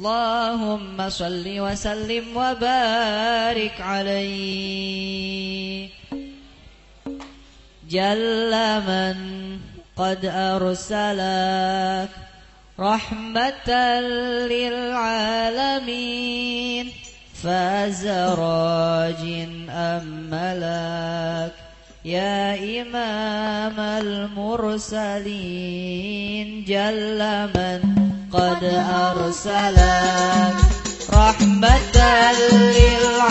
اللهم صل وسلم وبارك عليه. جل من قد أرسلك رحمة للعالمين فاز راج أملك يا إمام المرسلين. جل من قد أرسلك رحمة للعالمين.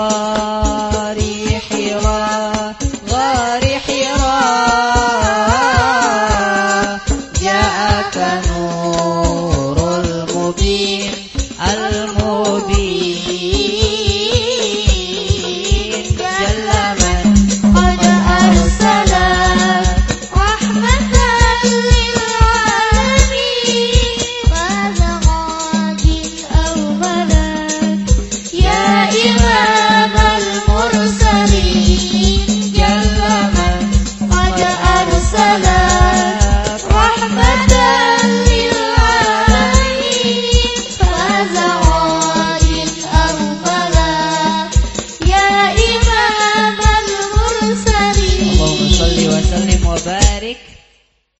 ಶಿವಾ